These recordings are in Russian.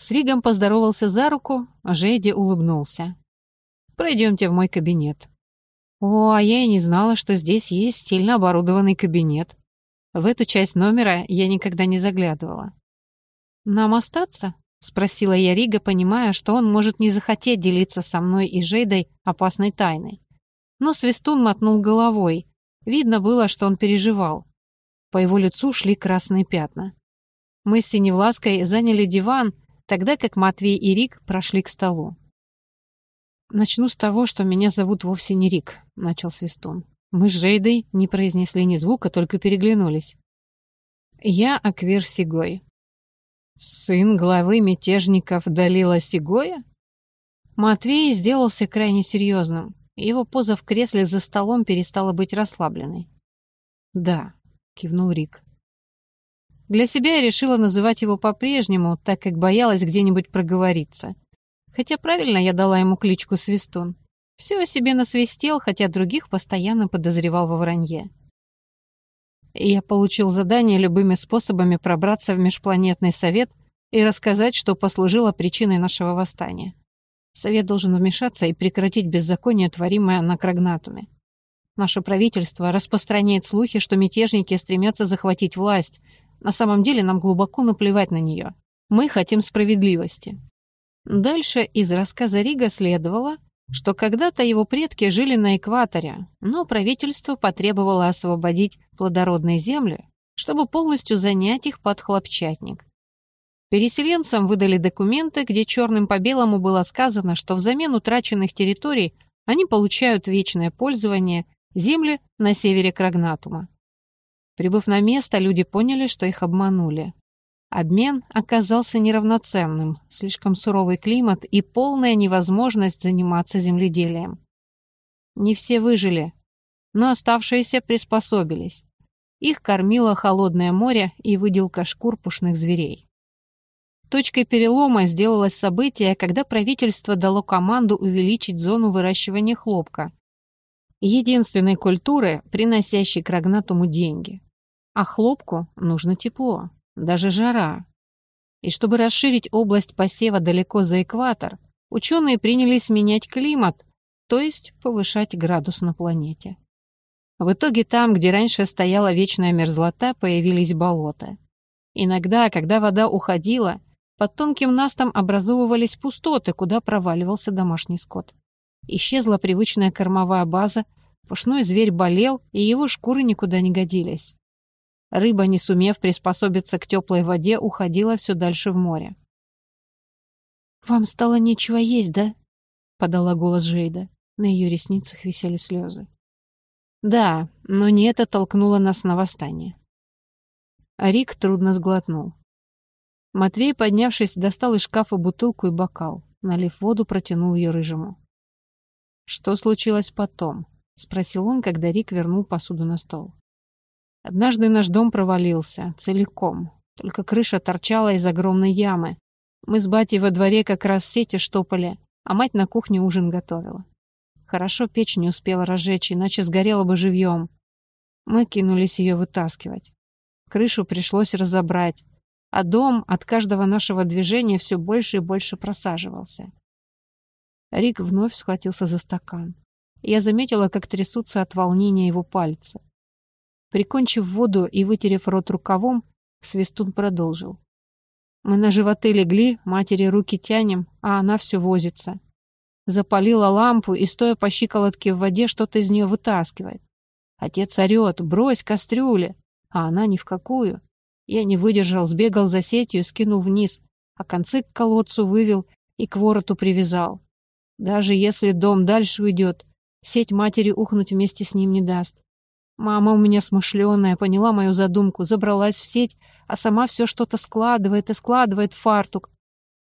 С Ригом поздоровался за руку, Жейди улыбнулся. «Пройдемте в мой кабинет». «О, а я и не знала, что здесь есть стильно оборудованный кабинет. В эту часть номера я никогда не заглядывала». «Нам остаться?» — спросила я Рига, понимая, что он может не захотеть делиться со мной и Жейдой опасной тайной. Но Свистун мотнул головой. Видно было, что он переживал. По его лицу шли красные пятна. Мы с Синевлаской заняли диван, тогда как Матвей и Рик прошли к столу. «Начну с того, что меня зовут вовсе не Рик», — начал Свистун. Мы с Жейдой не произнесли ни звука, только переглянулись. «Я Аквир Сигой». «Сын главы мятежников Далила Сигоя?» Матвей сделался крайне серьезным. Его поза в кресле за столом перестала быть расслабленной. «Да», — кивнул Рик. Для себя я решила называть его по-прежнему, так как боялась где-нибудь проговориться. Хотя правильно я дала ему кличку Свистун. Все о себе насвистел, хотя других постоянно подозревал во вранье. я получил задание любыми способами пробраться в межпланетный совет и рассказать, что послужило причиной нашего восстания. Совет должен вмешаться и прекратить беззаконие, творимое на Крагнатуме. Наше правительство распространяет слухи, что мятежники стремятся захватить власть. На самом деле нам глубоко наплевать на нее. Мы хотим справедливости. Дальше из рассказа Рига следовало, что когда-то его предки жили на экваторе, но правительство потребовало освободить плодородные земли, чтобы полностью занять их под хлопчатник. Переселенцам выдали документы, где черным по белому было сказано, что взамен утраченных территорий они получают вечное пользование земли на севере Крагнатума. Прибыв на место, люди поняли, что их обманули. Обмен оказался неравноценным, слишком суровый климат и полная невозможность заниматься земледелием. Не все выжили, но оставшиеся приспособились. Их кормило холодное море и выделка шкур пушных зверей. Точкой перелома сделалось событие, когда правительство дало команду увеличить зону выращивания хлопка. Единственной культуры, приносящей крагнатуму деньги. А хлопку нужно тепло, даже жара. И чтобы расширить область посева далеко за экватор, ученые принялись менять климат, то есть повышать градус на планете. В итоге там, где раньше стояла вечная мерзлота, появились болота. Иногда, когда вода уходила, под тонким настом образовывались пустоты, куда проваливался домашний скот. Исчезла привычная кормовая база, пушной зверь болел, и его шкуры никуда не годились. Рыба, не сумев приспособиться к теплой воде, уходила все дальше в море. «Вам стало нечего есть, да?» — подала голос Жейда. На ее ресницах висели слезы. «Да, но не это толкнуло нас на восстание». Рик трудно сглотнул. Матвей, поднявшись, достал из шкафа бутылку и бокал. Налив воду, протянул ее рыжему. «Что случилось потом?» — спросил он, когда Рик вернул посуду на стол. «Однажды наш дом провалился, целиком. Только крыша торчала из огромной ямы. Мы с батей во дворе как раз сети штопали, а мать на кухне ужин готовила. Хорошо печь не успела разжечь, иначе сгорела бы живьем. Мы кинулись ее вытаскивать. Крышу пришлось разобрать, а дом от каждого нашего движения все больше и больше просаживался. Рик вновь схватился за стакан. Я заметила, как трясутся от волнения его пальцы. Прикончив воду и вытерев рот рукавом, Свистун продолжил. Мы на животы легли, матери руки тянем, а она все возится. Запалила лампу и, стоя по щиколотке в воде, что-то из нее вытаскивает. Отец орет, брось кастрюли, а она ни в какую. Я не выдержал, сбегал за сетью, скинул вниз, а концы к колодцу вывел и к вороту привязал. Даже если дом дальше уйдет, сеть матери ухнуть вместе с ним не даст. Мама у меня смышленая, поняла мою задумку, забралась в сеть, а сама все что-то складывает и складывает в фартук.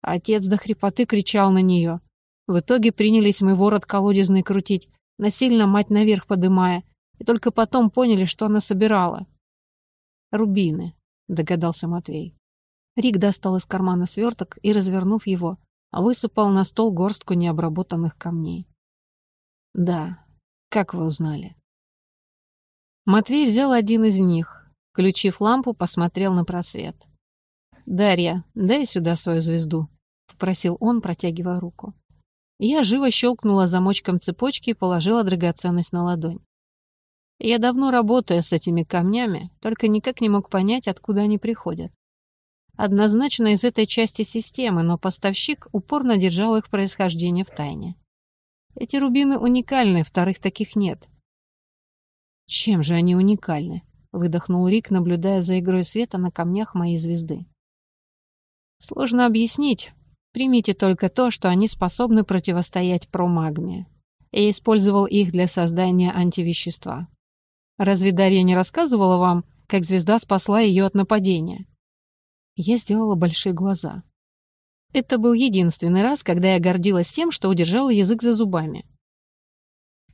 Отец до хрипоты кричал на нее. В итоге принялись мы ворот колодезный крутить, насильно мать наверх подымая, и только потом поняли, что она собирала. Рубины догадался Матвей. Рик достал из кармана сверток и, развернув его, высыпал на стол горстку необработанных камней. «Да, как вы узнали?» Матвей взял один из них, включив лампу, посмотрел на просвет. «Дарья, дай сюда свою звезду», — попросил он, протягивая руку. Я живо щелкнула замочком цепочки и положила драгоценность на ладонь. Я давно работаю с этими камнями, только никак не мог понять, откуда они приходят. Однозначно из этой части системы, но поставщик упорно держал их происхождение в тайне. Эти рубины уникальны, вторых таких нет. Чем же они уникальны? Выдохнул Рик, наблюдая за игрой света на камнях моей звезды. Сложно объяснить. Примите только то, что они способны противостоять промагме. Я использовал их для создания антивещества. Разве Дарья не рассказывала вам, как звезда спасла ее от нападения? Я сделала большие глаза. Это был единственный раз, когда я гордилась тем, что удержала язык за зубами.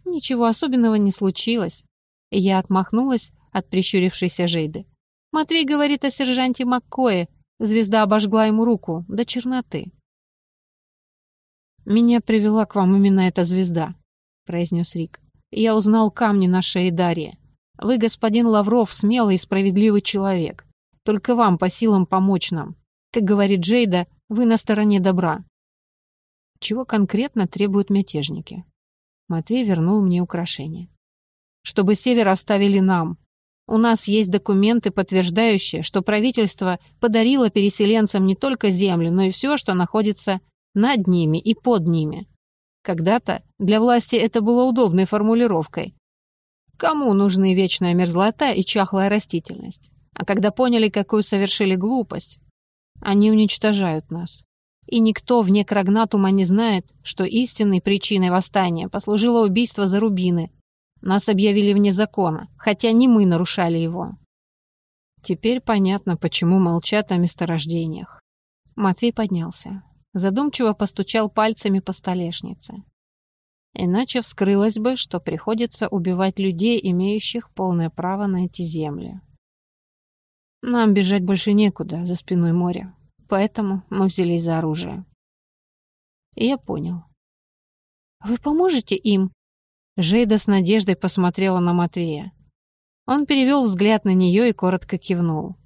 Ничего особенного не случилось. Я отмахнулась от прищурившейся Жейды. Матвей говорит о сержанте Маккое. Звезда обожгла ему руку до черноты. «Меня привела к вам именно эта звезда», — произнес Рик. «Я узнал камни на шее Дарьи. Вы, господин Лавров, смелый и справедливый человек. Только вам по силам помочь нам. Как говорит Джейда, вы на стороне добра. Чего конкретно требуют мятежники? Матвей вернул мне украшение. Чтобы север оставили нам. У нас есть документы, подтверждающие, что правительство подарило переселенцам не только землю, но и все, что находится над ними и под ними. Когда-то для власти это было удобной формулировкой, Кому нужны вечная мерзлота и чахлая растительность? А когда поняли, какую совершили глупость, они уничтожают нас. И никто вне Крагнатума не знает, что истинной причиной восстания послужило убийство за рубины. Нас объявили вне закона, хотя не мы нарушали его. Теперь понятно, почему молчат о месторождениях. Матвей поднялся. Задумчиво постучал пальцами по столешнице. Иначе вскрылось бы, что приходится убивать людей, имеющих полное право на эти земли. Нам бежать больше некуда, за спиной моря. Поэтому мы взялись за оружие. Я понял. «Вы поможете им?» Жейда с надеждой посмотрела на Матвея. Он перевел взгляд на нее и коротко кивнул.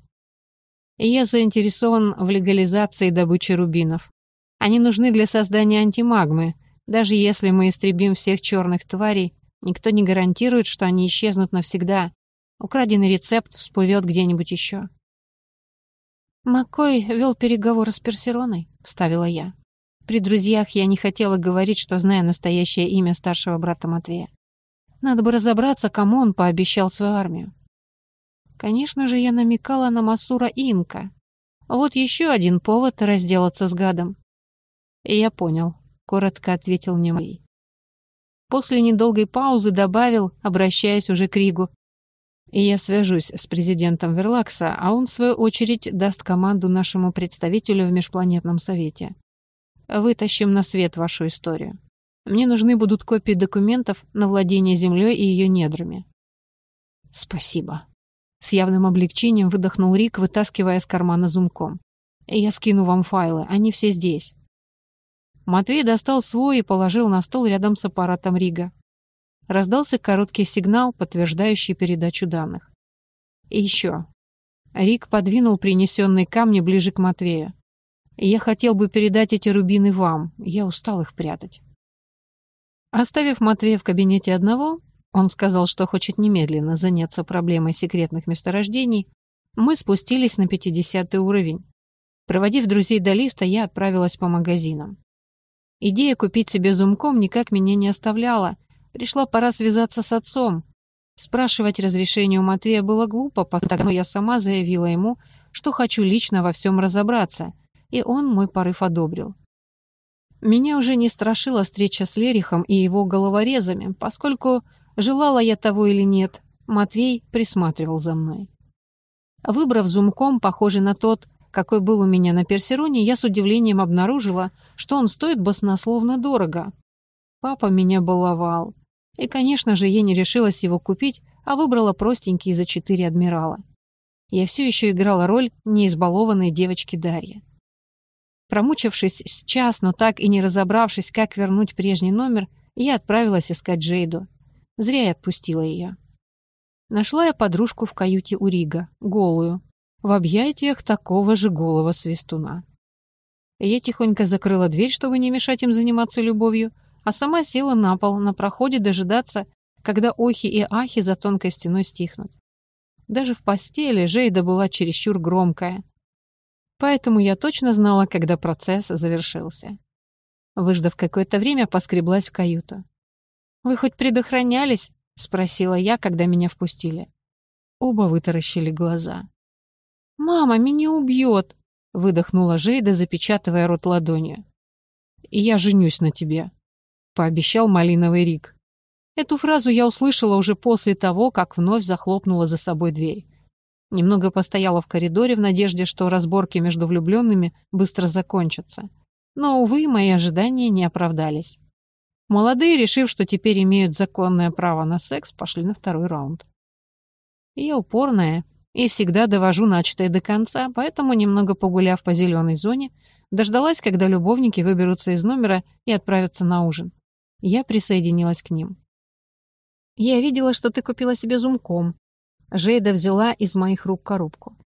Я заинтересован в легализации добычи рубинов. Они нужны для создания антимагмы, даже если мы истребим всех черных тварей, никто не гарантирует, что они исчезнут навсегда. Украденный рецепт всплывет где-нибудь еще. «Маккой вел переговоры с Персероной», — вставила я. При друзьях я не хотела говорить, что знаю настоящее имя старшего брата Матвея. Надо бы разобраться, кому он пообещал свою армию. Конечно же, я намекала на Масура Инка. Вот еще один повод разделаться с гадом. Я понял, коротко ответил мне Мэй. После недолгой паузы добавил, обращаясь уже к Ригу. И я свяжусь с президентом Верлакса, а он, в свою очередь, даст команду нашему представителю в Межпланетном Совете. Вытащим на свет вашу историю. Мне нужны будут копии документов на владение землей и ее недрами. Спасибо. С явным облегчением выдохнул Рик, вытаскивая из кармана зумком. Я скину вам файлы, они все здесь. Матвей достал свой и положил на стол рядом с аппаратом Рига. Раздался короткий сигнал, подтверждающий передачу данных. И еще. Рик подвинул принесенные камни ближе к Матвею. «Я хотел бы передать эти рубины вам. Я устал их прятать». Оставив Матвея в кабинете одного, он сказал, что хочет немедленно заняться проблемой секретных месторождений, мы спустились на 50 уровень. Проводив друзей до лифта, я отправилась по магазинам. Идея купить себе зумком никак меня не оставляла. Пришла пора связаться с отцом. Спрашивать разрешение у Матвея было глупо, потому я сама заявила ему, что хочу лично во всем разобраться, и он мой порыв одобрил. Меня уже не страшила встреча с Лерихом и его головорезами, поскольку, желала я того или нет, Матвей присматривал за мной. Выбрав зумком, похожий на тот, какой был у меня на Персероне, я с удивлением обнаружила, что он стоит баснословно дорого. Папа меня баловал. И, конечно же, я не решилась его купить, а выбрала простенький за четыре адмирала. Я все еще играла роль неизбалованной девочки Дарьи. Промучившись с час, но так и не разобравшись, как вернуть прежний номер, я отправилась искать Джейду. Зря я отпустила ее. Нашла я подружку в каюте у Рига, голую, в объятиях такого же голого свистуна. Я тихонько закрыла дверь, чтобы не мешать им заниматься любовью, а сама села на пол на проходе дожидаться, когда охи и ахи за тонкой стеной стихнут. Даже в постели Жейда была чересчур громкая. Поэтому я точно знала, когда процесс завершился. Выждав какое-то время, поскреблась в каюту. «Вы хоть предохранялись?» — спросила я, когда меня впустили. Оба вытаращили глаза. «Мама, меня убьет!» — выдохнула Жейда, запечатывая рот ладонью. «Я женюсь на тебе», — пообещал малиновый Рик. Эту фразу я услышала уже после того, как вновь захлопнула за собой дверь. Немного постояла в коридоре в надежде, что разборки между влюбленными быстро закончатся. Но, увы, мои ожидания не оправдались. Молодые, решив, что теперь имеют законное право на секс, пошли на второй раунд. Я упорная и всегда довожу начатое до конца, поэтому, немного погуляв по зеленой зоне, дождалась, когда любовники выберутся из номера и отправятся на ужин. Я присоединилась к ним. «Я видела, что ты купила себе зумком». Жейда взяла из моих рук коробку.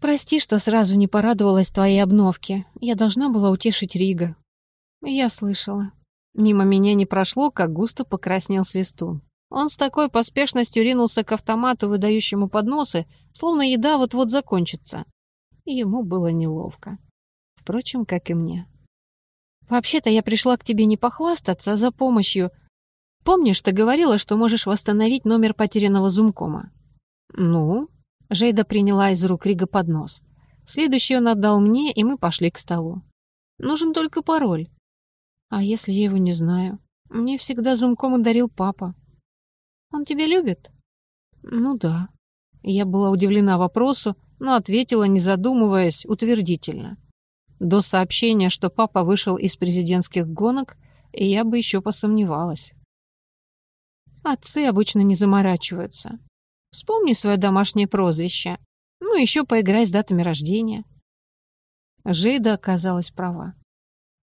«Прости, что сразу не порадовалась твоей обновке. Я должна была утешить Рига». Я слышала. Мимо меня не прошло, как густо покраснел свистун. Он с такой поспешностью ринулся к автомату, выдающему подносы, словно еда вот-вот закончится. И ему было неловко. Впрочем, как и мне. «Вообще-то я пришла к тебе не похвастаться, а за помощью. Помнишь, ты говорила, что можешь восстановить номер потерянного зумкома?» «Ну?» Жейда приняла из рук Рига поднос. Следующий он отдал мне, и мы пошли к столу. «Нужен только пароль». «А если я его не знаю? Мне всегда зумкомы дарил папа». «Он тебя любит?» «Ну да». Я была удивлена вопросу, но ответила, не задумываясь, утвердительно. До сообщения, что папа вышел из президентских гонок, я бы еще посомневалась. Отцы обычно не заморачиваются. Вспомни свое домашнее прозвище. Ну, еще поиграй с датами рождения. Жейда оказалась права.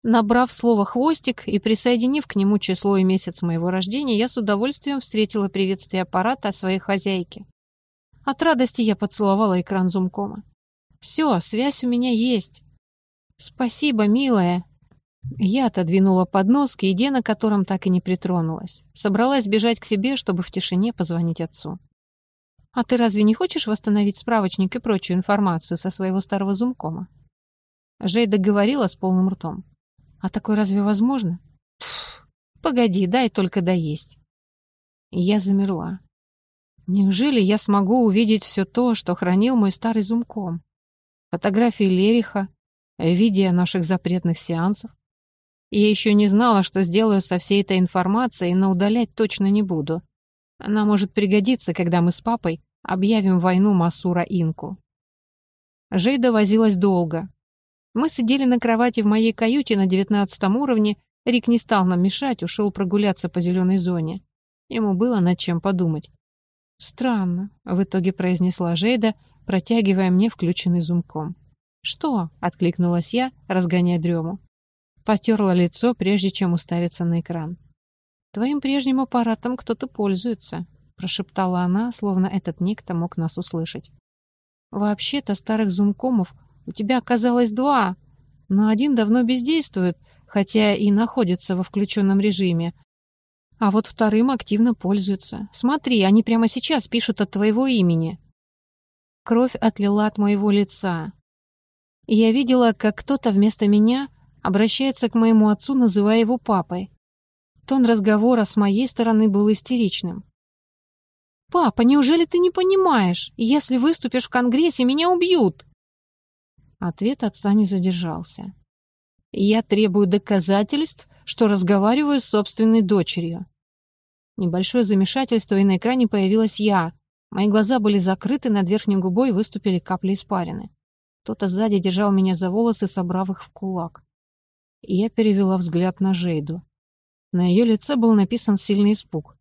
Набрав слово «хвостик» и присоединив к нему число и месяц моего рождения, я с удовольствием встретила приветствие аппарата своей хозяйки. От радости я поцеловала экран зумкома. «Все, связь у меня есть». «Спасибо, милая», я отодвинула поднос, к еде на котором так и не притронулась. Собралась бежать к себе, чтобы в тишине позвонить отцу. «А ты разве не хочешь восстановить справочник и прочую информацию со своего старого зумкома?» Жейда говорила с полным ртом. «А такое разве возможно?» Пфф, «Погоди, дай только доесть». Я замерла. Неужели я смогу увидеть все то, что хранил мой старый зумком? Фотографии Лериха, видео наших запретных сеансов, я еще не знала, что сделаю со всей этой информацией, но удалять точно не буду. Она может пригодиться, когда мы с папой объявим войну Масура-Инку. Жейда возилась долго. Мы сидели на кровати в моей каюте на девятнадцатом уровне. Рик не стал нам мешать, ушел прогуляться по зеленой зоне. Ему было над чем подумать. «Странно», — в итоге произнесла Жейда, протягивая мне включенный зумком. «Что?» — откликнулась я, разгоняя дрему. Потерла лицо, прежде чем уставиться на экран. «Твоим прежним аппаратом кто-то пользуется», — прошептала она, словно этот некто мог нас услышать. «Вообще-то старых зумкомов у тебя оказалось два, но один давно бездействует, хотя и находится во включенном режиме. А вот вторым активно пользуются. Смотри, они прямо сейчас пишут от твоего имени». Кровь отлила от моего лица. Я видела, как кто-то вместо меня обращается к моему отцу, называя его папой. Тон разговора с моей стороны был истеричным. «Папа, неужели ты не понимаешь? Если выступишь в Конгрессе, меня убьют!» Ответ отца не задержался. «Я требую доказательств, что разговариваю с собственной дочерью». Небольшое замешательство, и на экране появилась я. Мои глаза были закрыты, над верхней губой выступили капли испарины. Кто-то сзади держал меня за волосы, собрав их в кулак и я перевела взгляд на Жейду. На ее лице был написан сильный испуг.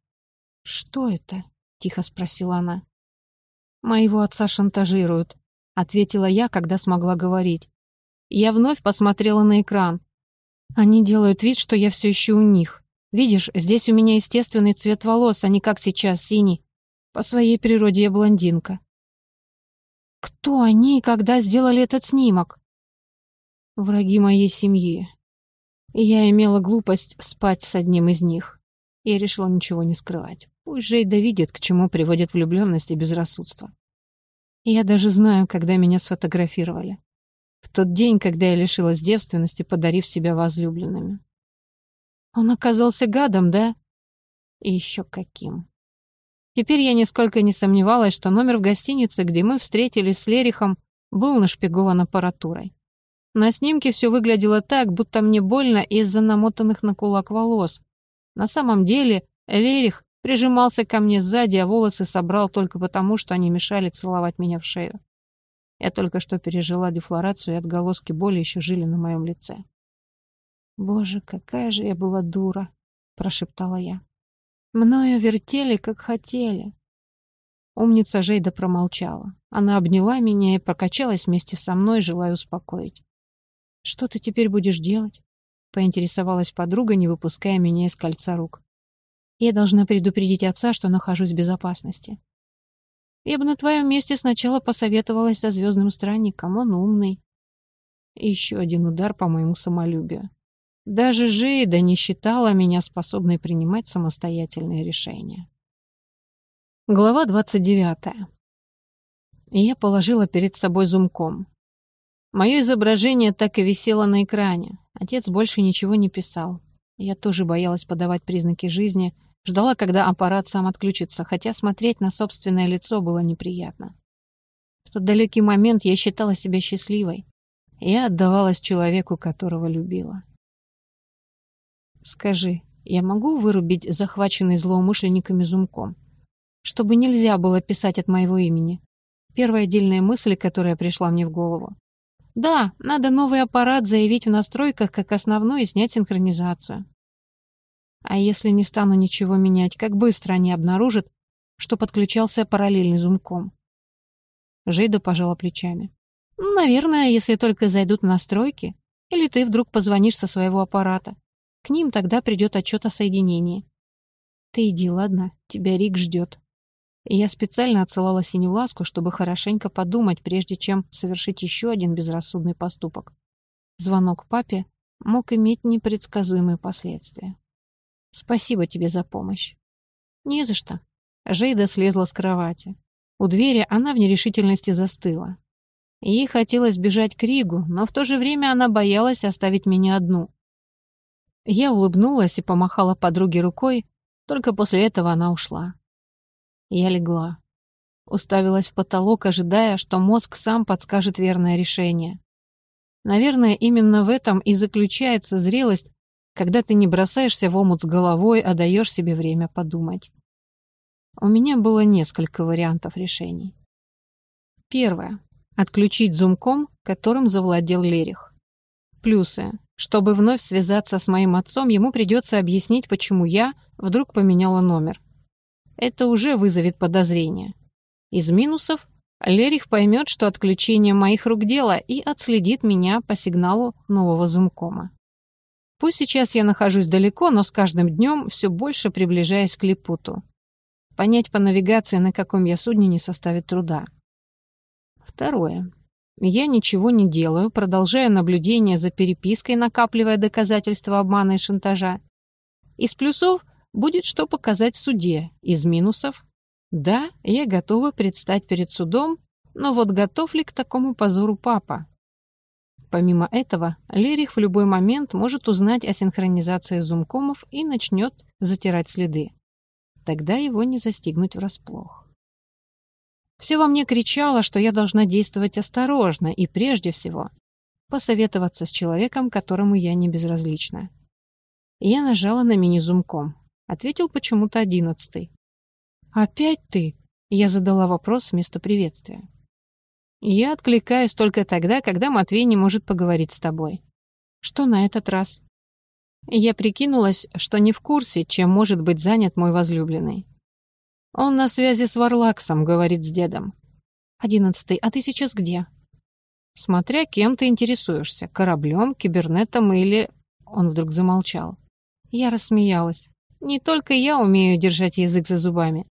«Что это?» — тихо спросила она. «Моего отца шантажируют», — ответила я, когда смогла говорить. Я вновь посмотрела на экран. Они делают вид, что я все еще у них. Видишь, здесь у меня естественный цвет волос, а не как сейчас, синий. По своей природе я блондинка. Кто они и когда сделали этот снимок? Враги моей семьи. Я имела глупость спать с одним из них. Я решила ничего не скрывать. Пусть Жейда видит, к чему приводит влюбленность и безрассудство. Я даже знаю, когда меня сфотографировали. В тот день, когда я лишилась девственности, подарив себя возлюбленными. Он оказался гадом, да? И еще каким. Теперь я нисколько не сомневалась, что номер в гостинице, где мы встретились с Лерихом, был нашпигован аппаратурой. На снимке все выглядело так, будто мне больно из-за намотанных на кулак волос. На самом деле Лерих прижимался ко мне сзади, а волосы собрал только потому, что они мешали целовать меня в шею. Я только что пережила дефлорацию, и отголоски боли еще жили на моем лице. «Боже, какая же я была дура!» — прошептала я. «Мною вертели, как хотели». Умница Жейда промолчала. Она обняла меня и прокачалась вместе со мной, желая успокоить. «Что ты теперь будешь делать?» — поинтересовалась подруга, не выпуская меня из кольца рук. Я должна предупредить отца, что нахожусь в безопасности. Я бы на твоем месте сначала посоветовалась со звездным странником, он умный. еще один удар по моему самолюбию. Даже Жейда не считала меня способной принимать самостоятельные решения. Глава 29. Я положила перед собой зумком. Мое изображение так и висело на экране. Отец больше ничего не писал. Я тоже боялась подавать признаки жизни, Ждала, когда аппарат сам отключится, хотя смотреть на собственное лицо было неприятно. В тот далекий момент я считала себя счастливой. Я отдавалась человеку, которого любила. «Скажи, я могу вырубить захваченный злоумышленниками зумком? Чтобы нельзя было писать от моего имени?» Первая отдельная мысль, которая пришла мне в голову. «Да, надо новый аппарат заявить в настройках как основной и снять синхронизацию. А если не стану ничего менять, как быстро они обнаружат, что подключался параллельный зумком? Жейда пожала плечами. Ну, наверное, если только зайдут в настройки. Или ты вдруг позвонишь со своего аппарата. К ним тогда придет отчет о соединении. Ты иди, ладно? Тебя Рик ждет. Я специально отсылала Синевласку, чтобы хорошенько подумать, прежде чем совершить еще один безрассудный поступок. Звонок папе мог иметь непредсказуемые последствия. Спасибо тебе за помощь. Не за что. Жейда слезла с кровати. У двери она в нерешительности застыла. Ей хотелось бежать к Ригу, но в то же время она боялась оставить меня одну. Я улыбнулась и помахала подруге рукой, только после этого она ушла. Я легла. Уставилась в потолок, ожидая, что мозг сам подскажет верное решение. Наверное, именно в этом и заключается зрелость когда ты не бросаешься в омут с головой, а даешь себе время подумать. У меня было несколько вариантов решений. Первое. Отключить зумком, которым завладел Лерих. Плюсы. Чтобы вновь связаться с моим отцом, ему придется объяснить, почему я вдруг поменяла номер. Это уже вызовет подозрение. Из минусов Лерих поймет, что отключение моих рук дело и отследит меня по сигналу нового зумкома. Пусть сейчас я нахожусь далеко, но с каждым днем все больше приближаясь к Липуту. Понять по навигации, на каком я судне, не составит труда. Второе. Я ничего не делаю, продолжая наблюдение за перепиской, накапливая доказательства обмана и шантажа. Из плюсов будет что показать в суде. Из минусов да, я готова предстать перед судом, но вот готов ли к такому позору папа? Помимо этого, Лерих в любой момент может узнать о синхронизации зумкомов и начнет затирать следы. Тогда его не застигнуть врасплох. Все во мне кричало, что я должна действовать осторожно и, прежде всего, посоветоваться с человеком, которому я не безразлична. Я нажала на мини-зумком. Ответил почему-то одиннадцатый. «Опять ты?» Я задала вопрос вместо приветствия. Я откликаюсь только тогда, когда Матвей не может поговорить с тобой. Что на этот раз? Я прикинулась, что не в курсе, чем может быть занят мой возлюбленный. Он на связи с Варлаксом, говорит с дедом. Одиннадцатый, а ты сейчас где? Смотря кем ты интересуешься, кораблем, кибернетом или... Он вдруг замолчал. Я рассмеялась. Не только я умею держать язык за зубами.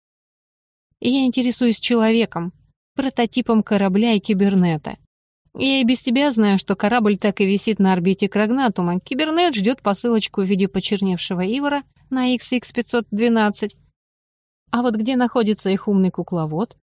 Я интересуюсь человеком, прототипом корабля и кибернета. Я и без тебя знаю, что корабль так и висит на орбите Крагнатума. Кибернет ждет посылочку в виде почерневшего Ивара на XX512. А вот где находится их умный кукловод?